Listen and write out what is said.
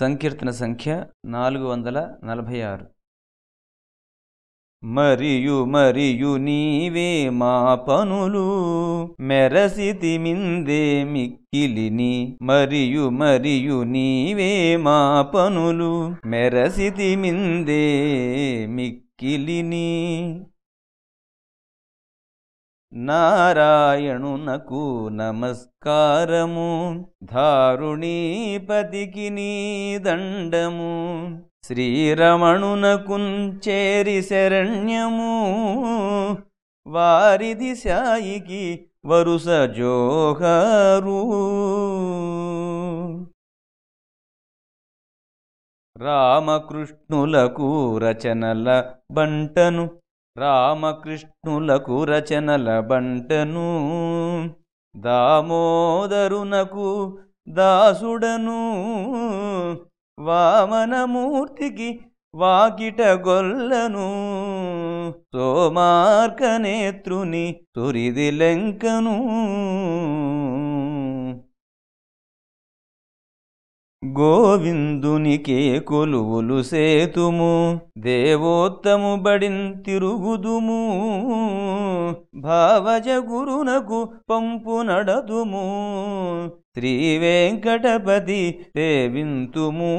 సంకీర్తన సంఖ్య నాలుగు వందల నలభై ఆరు. మరియు మరియు నీవే మా పనులు మెరసితి మిందే మిక్కిలిని. మరియు మరియు నీవే మా పనులు మెరసితి మిందే మిక్కిలిని. నారాయణునకు నమస్కారము. ధారుణీపతికి నీ దండము. శ్రీరమణునకు చేరి శరణ్యము. వారిది సాయికి వరుస జోహారు. రామకృష్ణులకు రచనల బంటను రామకృష్ణులకు రచనల బంటను దామోదరునకు దాసుడను వామనమూర్తికి వాకిట గొల్లను సోమార్కనేత్రుని తురిది లెంకను. గోవిందునికే కొలువులు సేతుము దేవోత్తము బడిన్ తిరుగుదుము భావజ గురునకు పంపు నడదుము శ్రీ వెంకటపతి సేవింతుము